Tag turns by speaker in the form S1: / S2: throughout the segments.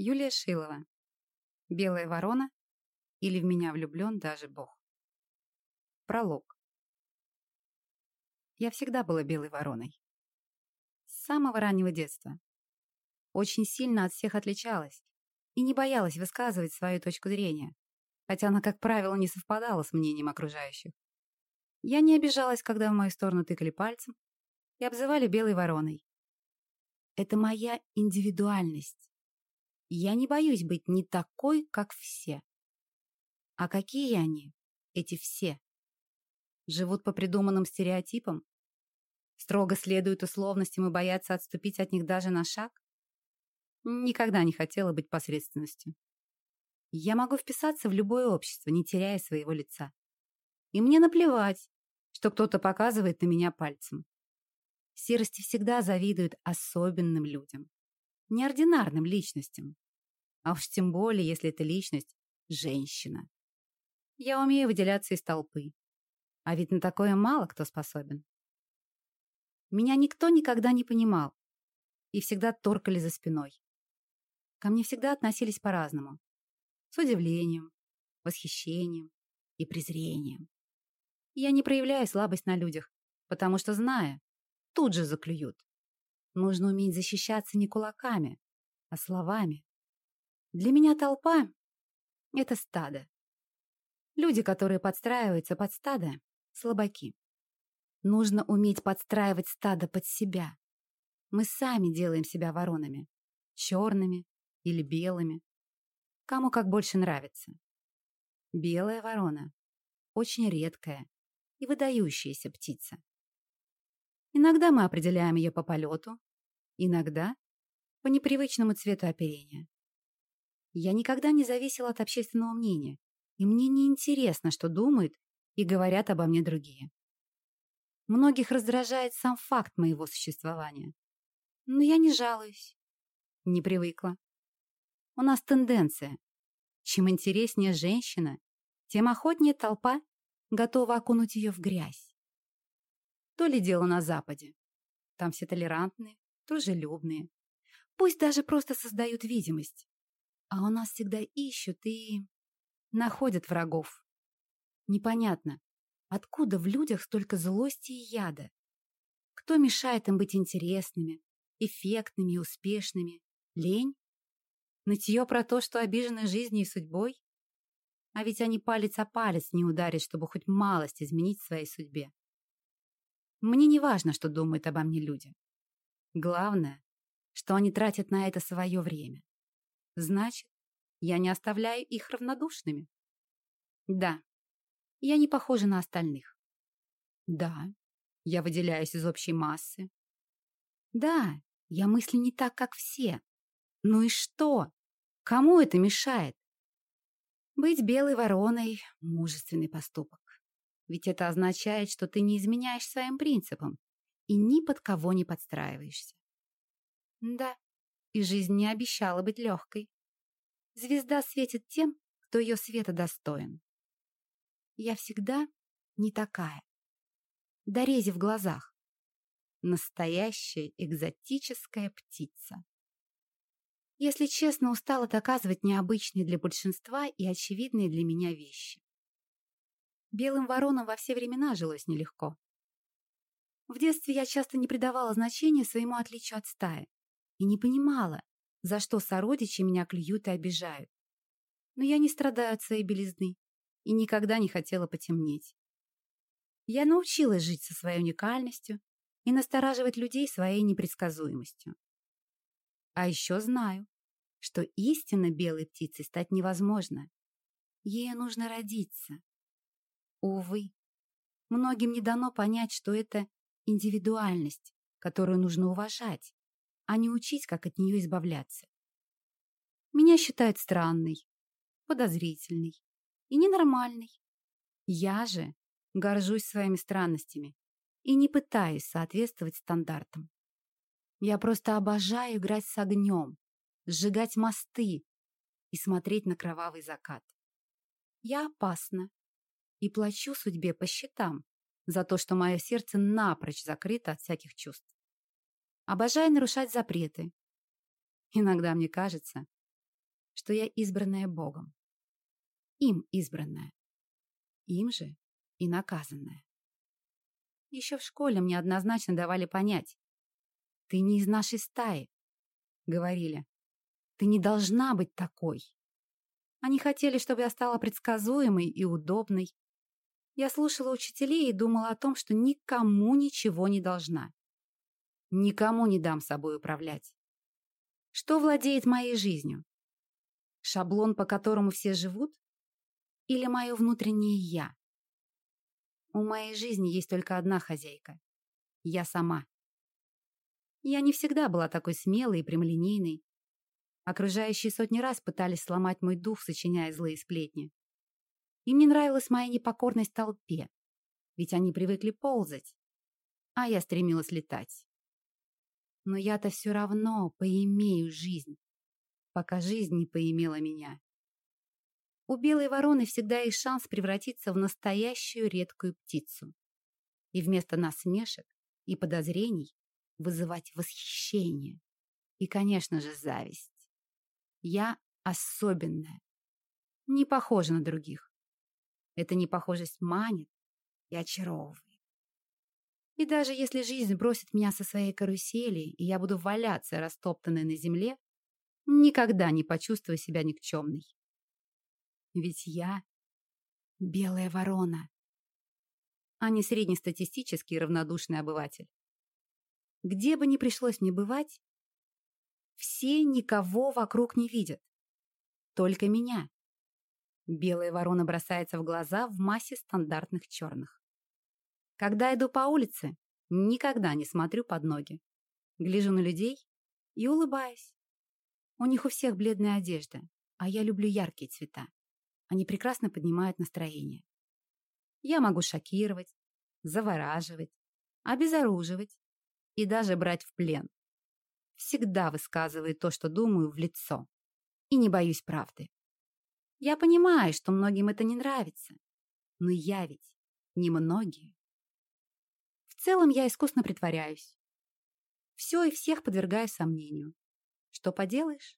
S1: Юлия Шилова. Белая ворона или в меня влюблен даже Бог. Пролог. Я всегда была белой вороной. С самого раннего детства. Очень сильно от всех отличалась и не боялась высказывать свою точку зрения, хотя она, как правило, не совпадала с мнением окружающих. Я не обижалась, когда в мою сторону тыкали пальцем и обзывали белой вороной. Это моя индивидуальность. Я не боюсь быть не такой, как все. А какие они, эти все? Живут по придуманным стереотипам? Строго следуют условностям и боятся отступить от них даже на шаг? Никогда не хотела быть посредственностью. Я могу вписаться в любое общество, не теряя своего лица. И мне наплевать, что кто-то показывает на меня пальцем. Серости всегда завидуют особенным людям неординарным личностям. А уж тем более, если эта личность – женщина. Я умею выделяться из толпы. А ведь на такое мало кто способен. Меня никто никогда не понимал. И всегда торкали за спиной. Ко мне всегда относились по-разному. С удивлением, восхищением и презрением. Я не проявляю слабость на людях, потому что, зная, тут же заклюют. Нужно уметь защищаться не кулаками, а словами. Для меня толпа — это стадо. Люди, которые подстраиваются под стадо — слабаки. Нужно уметь подстраивать стадо под себя. Мы сами делаем себя воронами. Черными или белыми. Кому как больше нравится. Белая ворона — очень редкая и выдающаяся птица. Иногда мы определяем ее по полету, Иногда по непривычному цвету оперения. Я никогда не зависела от общественного мнения, и мне не интересно, что думают и говорят обо мне другие. Многих раздражает сам факт моего существования. Но я не жалуюсь. Не привыкла. У нас тенденция. Чем интереснее женщина, тем охотнее толпа готова окунуть ее в грязь. То ли дело на Западе. Там все толерантные, дружелюбные. Пусть даже просто создают видимость. А у нас всегда ищут и... находят врагов. Непонятно, откуда в людях столько злости и яда? Кто мешает им быть интересными, эффектными и успешными? Лень? Нытье про то, что обижены жизнью и судьбой? А ведь они палец о палец не ударят, чтобы хоть малость изменить своей судьбе. Мне не важно, что думают обо мне люди. Главное, что они тратят на это свое время. Значит, я не оставляю их равнодушными. Да, я не похожа на остальных. Да, я выделяюсь из общей массы. Да, я мыслю не так, как все. Ну и что? Кому это мешает? Быть белой вороной – мужественный поступок. Ведь это означает, что ты не изменяешь своим принципам и ни под кого не подстраиваешься. Да, и жизнь не обещала быть легкой. Звезда светит тем, кто ее света достоин. Я всегда не такая. Дорези в глазах. Настоящая экзотическая птица. Если честно, устала доказывать необычные для большинства и очевидные для меня вещи. Белым воронам во все времена жилось нелегко. В детстве я часто не придавала значения своему отличию от стаи и не понимала, за что сородичи меня клюют и обижают. Но я не страдаю от своей белизны и никогда не хотела потемнеть. Я научилась жить со своей уникальностью и настораживать людей своей непредсказуемостью. А еще знаю, что истинно белой птицей стать невозможно. Ей нужно родиться. Увы, многим не дано понять, что это индивидуальность, которую нужно уважать, а не учить, как от нее избавляться. Меня считают странной, подозрительной и ненормальной. Я же горжусь своими странностями и не пытаюсь соответствовать стандартам. Я просто обожаю играть с огнем, сжигать мосты и смотреть на кровавый закат. Я опасна и плачу судьбе по счетам, за то, что мое сердце напрочь закрыто от всяких чувств. Обожаю нарушать запреты. Иногда мне кажется, что я избранная Богом. Им избранная. Им же и наказанная. Еще в школе мне однозначно давали понять. «Ты не из нашей стаи», — говорили. «Ты не должна быть такой». Они хотели, чтобы я стала предсказуемой и удобной. Я слушала учителей и думала о том, что никому ничего не должна. Никому не дам собой управлять. Что владеет моей жизнью? Шаблон, по которому все живут? Или мое внутреннее «я»? У моей жизни есть только одна хозяйка. Я сама. Я не всегда была такой смелой и прямолинейной. Окружающие сотни раз пытались сломать мой дух, сочиняя злые сплетни. Им не нравилась моя непокорность толпе, ведь они привыкли ползать, а я стремилась летать. Но я-то все равно поимею жизнь, пока жизнь не поимела меня. У белой вороны всегда есть шанс превратиться в настоящую редкую птицу. И вместо насмешек и подозрений вызывать восхищение и, конечно же, зависть. Я особенная, не похожа на других. Эта непохожесть манит и очаровывает. И даже если жизнь бросит меня со своей карусели, и я буду валяться, растоптанной на земле, никогда не почувствую себя никчемной. Ведь я белая ворона, а не среднестатистический равнодушный обыватель. Где бы ни пришлось мне бывать, все никого вокруг не видят. Только меня. Белая ворона бросается в глаза в массе стандартных черных. Когда иду по улице, никогда не смотрю под ноги. Гляжу на людей и улыбаюсь. У них у всех бледная одежда, а я люблю яркие цвета. Они прекрасно поднимают настроение. Я могу шокировать, завораживать, обезоруживать и даже брать в плен. Всегда высказываю то, что думаю, в лицо. И не боюсь правды. Я понимаю, что многим это не нравится. Но я ведь не многие. В целом я искусно притворяюсь. Все и всех подвергаю сомнению. Что поделаешь?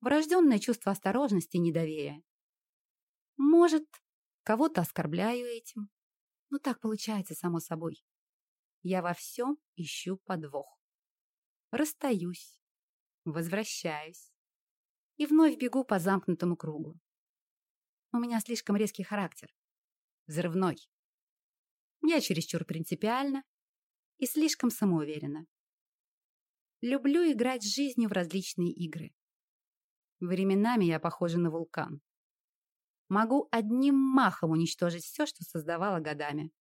S1: Врожденное чувство осторожности и недоверия. Может, кого-то оскорбляю этим. Но так получается, само собой. Я во всем ищу подвох. Расстаюсь, возвращаюсь и вновь бегу по замкнутому кругу. У меня слишком резкий характер. Взрывной. Я чересчур принципиальна и слишком самоуверена. Люблю играть с жизнью в различные игры. Временами я похожа на вулкан. Могу одним махом уничтожить все, что создавала годами.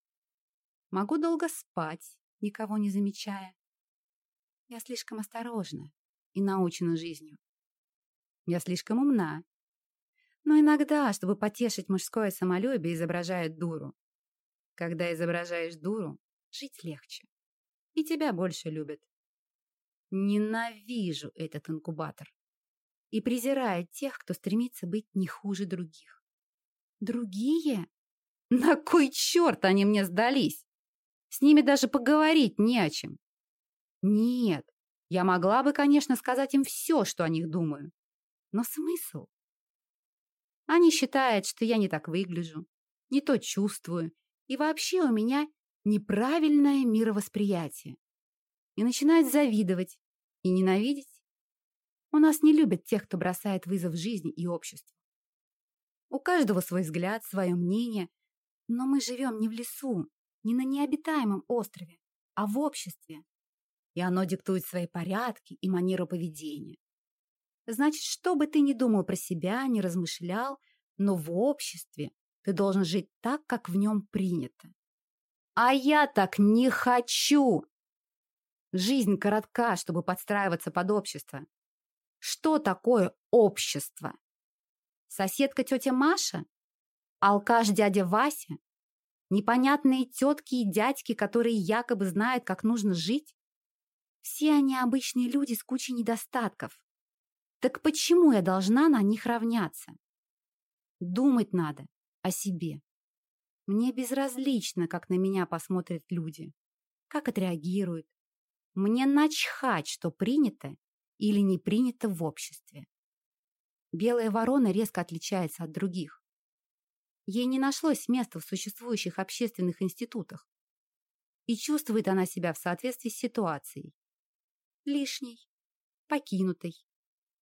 S1: Могу долго спать, никого не замечая. Я слишком осторожна и научена жизнью. Я слишком умна. Но иногда, чтобы потешить мужское самолюбие, изображают дуру. Когда изображаешь дуру, жить легче. И тебя больше любят. Ненавижу этот инкубатор. И презираю тех, кто стремится быть не хуже других. Другие? На кой черт они мне сдались? С ними даже поговорить не о чем. Нет, я могла бы, конечно, сказать им все, что о них думаю. Но смысл? Они считают, что я не так выгляжу, не то чувствую, и вообще у меня неправильное мировосприятие. И начинают завидовать и ненавидеть. У нас не любят тех, кто бросает вызов жизни и обществу. У каждого свой взгляд, свое мнение. Но мы живем не в лесу, не на необитаемом острове, а в обществе. И оно диктует свои порядки и манеру поведения. Значит, что бы ты ни думал про себя, не размышлял, но в обществе ты должен жить так, как в нем принято. А я так не хочу! Жизнь коротка, чтобы подстраиваться под общество. Что такое общество? Соседка тетя Маша? Алкаш дядя Вася? Непонятные тетки и дядьки, которые якобы знают, как нужно жить? Все они обычные люди с кучей недостатков. Так почему я должна на них равняться? Думать надо о себе. Мне безразлично, как на меня посмотрят люди, как отреагируют. Мне начхать, что принято или не принято в обществе. Белая ворона резко отличается от других. Ей не нашлось места в существующих общественных институтах. И чувствует она себя в соответствии с ситуацией. Лишней, покинутой,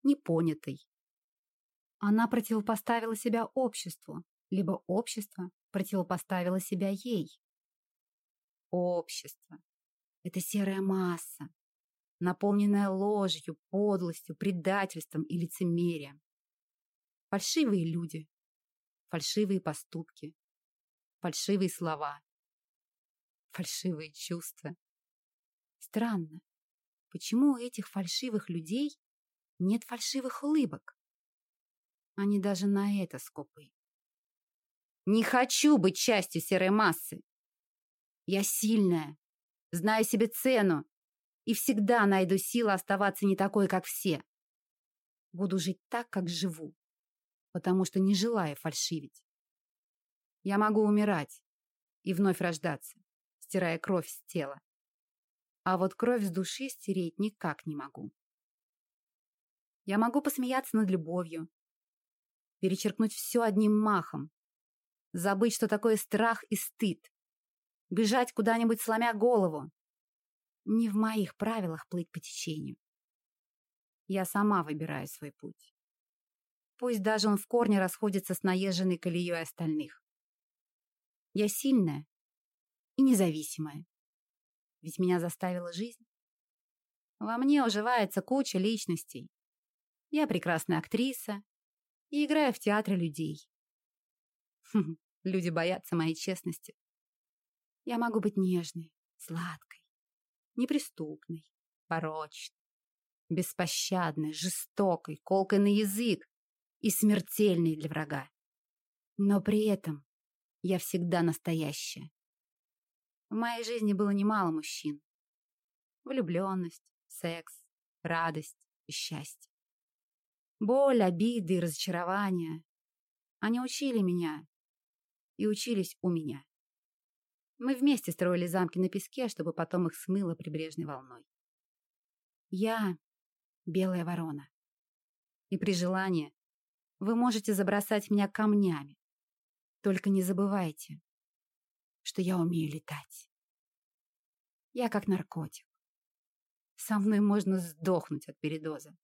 S1: непонятой. Она противопоставила себя обществу, либо общество противопоставило себя ей. Общество. Это серая масса, наполненная ложью, подлостью, предательством и лицемерием. Фальшивые люди, фальшивые поступки, фальшивые слова, фальшивые чувства. Странно, почему у этих фальшивых людей нет фальшивых улыбок? Они даже на это скупы. Не хочу быть частью серой массы. Я сильная, знаю себе цену и всегда найду силы оставаться не такой, как все. Буду жить так, как живу, потому что не желаю фальшивить. Я могу умирать и вновь рождаться, стирая кровь с тела. А вот кровь с души стереть никак не могу. Я могу посмеяться над любовью, перечеркнуть все одним махом, забыть, что такое страх и стыд, бежать куда-нибудь, сломя голову. Не в моих правилах плыть по течению. Я сама выбираю свой путь. Пусть даже он в корне расходится с наезженной колеей остальных. Я сильная и независимая. Ведь меня заставила жизнь. Во мне уживается куча личностей. Я прекрасная актриса и играю в театре людей. Хм, люди боятся моей честности. Я могу быть нежной, сладкой, неприступной, порочной, беспощадной, жестокой, колкой на язык и смертельной для врага. Но при этом я всегда настоящая. В моей жизни было немало мужчин. Влюбленность, секс, радость и счастье. Боль, обиды разочарования. Они учили меня и учились у меня. Мы вместе строили замки на песке, чтобы потом их смыло прибрежной волной. Я — белая ворона. И при желании вы можете забросать меня камнями. Только не забывайте, что я умею летать. Я как наркотик. Со мной можно сдохнуть от передоза.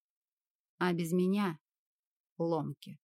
S1: А без меня — ломки.